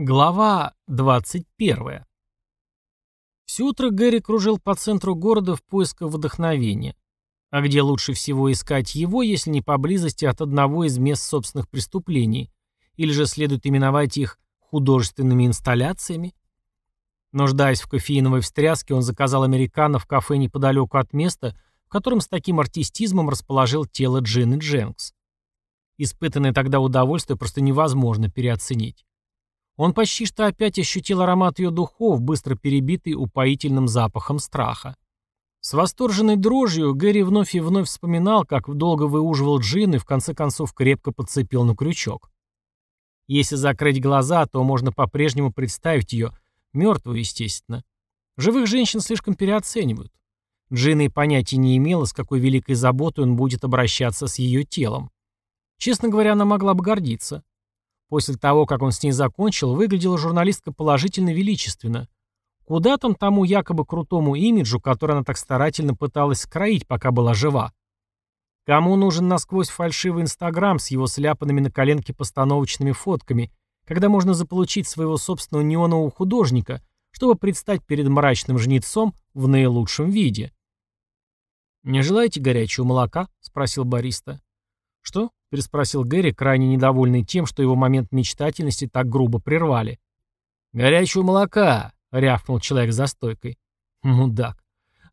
Глава 21. Все утро Гэри кружил по центру города в поисках вдохновения. А где лучше всего искать его, если не поблизости от одного из мест собственных преступлений? Или же следует именовать их художественными инсталляциями? Нуждаясь в кофеиновой встряске, он заказал американо в кафе неподалеку от места, в котором с таким артистизмом расположил тело Джины Дженкс. Испытанное тогда удовольствие просто невозможно переоценить. Он почти что опять ощутил аромат ее духов, быстро перебитый упоительным запахом страха. С восторженной дрожью Гэри вновь и вновь вспоминал, как долго выуживал джин и в конце концов крепко подцепил на крючок. Если закрыть глаза, то можно по-прежнему представить ее, мертвую, естественно. Живых женщин слишком переоценивают. Джина и понятия не имела, с какой великой заботой он будет обращаться с ее телом. Честно говоря, она могла бы гордиться. После того, как он с ней закончил, выглядела журналистка положительно величественно. Куда там тому якобы крутому имиджу, который она так старательно пыталась скроить, пока была жива? Кому нужен насквозь фальшивый Инстаграм с его сляпанными на коленке постановочными фотками, когда можно заполучить своего собственного неонового художника, чтобы предстать перед мрачным жнецом в наилучшем виде? «Не желаете горячего молока?» — спросил бариста. «Что?» — переспросил Гэри, крайне недовольный тем, что его момент мечтательности так грубо прервали. «Горячего молока!» — рявкнул человек за стойкой. «Мудак.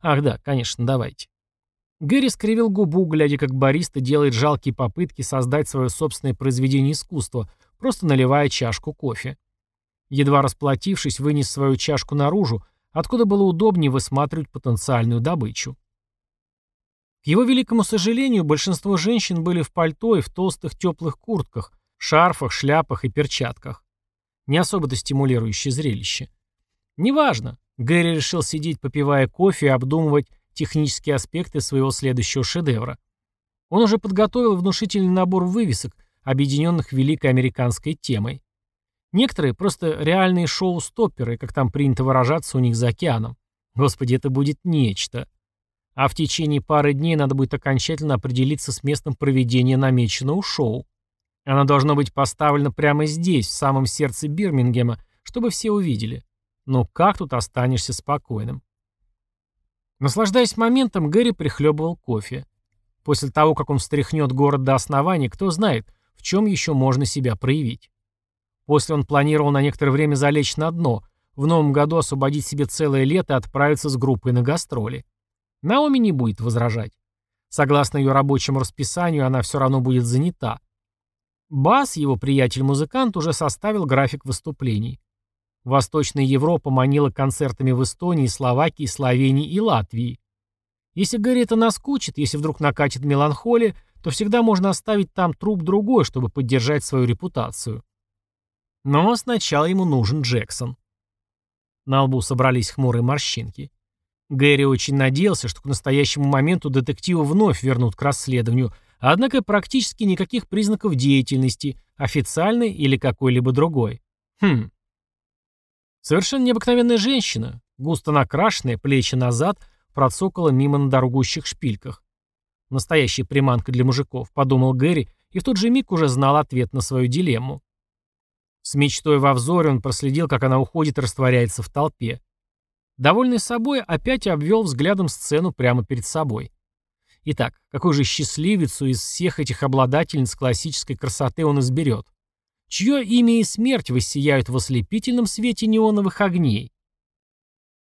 Ах да, конечно, давайте». Гэри скривил губу, глядя, как бариста делает жалкие попытки создать свое собственное произведение искусства, просто наливая чашку кофе. Едва расплатившись, вынес свою чашку наружу, откуда было удобнее высматривать потенциальную добычу. К его великому сожалению, большинство женщин были в пальто и в толстых теплых куртках, шарфах, шляпах и перчатках. Не особо-то стимулирующее зрелище. Неважно. Гэри решил сидеть, попивая кофе и обдумывать технические аспекты своего следующего шедевра. Он уже подготовил внушительный набор вывесок, объединенных великой американской темой. Некоторые просто реальные шоу-стопперы, как там принято выражаться у них за океаном. Господи, это будет нечто. А в течение пары дней надо будет окончательно определиться с местом проведения намеченного шоу. Оно должно быть поставлено прямо здесь, в самом сердце Бирмингема, чтобы все увидели. Ну как тут останешься спокойным? Наслаждаясь моментом, Гэри прихлебывал кофе. После того, как он встряхнет город до основания, кто знает, в чем еще можно себя проявить. После он планировал на некоторое время залечь на дно, в новом году освободить себе целое лето и отправиться с группой на гастроли. Наоми не будет возражать. Согласно ее рабочему расписанию, она все равно будет занята. Бас, его приятель-музыкант, уже составил график выступлений. Восточная Европа манила концертами в Эстонии, Словакии, Словении и Латвии. Если Гэри это наскучит, если вдруг накатит меланхолия, то всегда можно оставить там труп другой, чтобы поддержать свою репутацию. Но сначала ему нужен Джексон. На лбу собрались хмурые морщинки. Гэри очень надеялся, что к настоящему моменту детектива вновь вернут к расследованию, однако практически никаких признаков деятельности, официальной или какой-либо другой. Хм. Совершенно необыкновенная женщина, густо накрашенная, плечи назад, процокала мимо на дорогущих шпильках. Настоящая приманка для мужиков, подумал Гэри, и в тот же миг уже знал ответ на свою дилемму. С мечтой во взоре он проследил, как она уходит и растворяется в толпе. Довольный собой, опять обвел взглядом сцену прямо перед собой. Итак, какую же счастливицу из всех этих обладательниц классической красоты он изберет? Чье имя и смерть воссияют в ослепительном свете неоновых огней?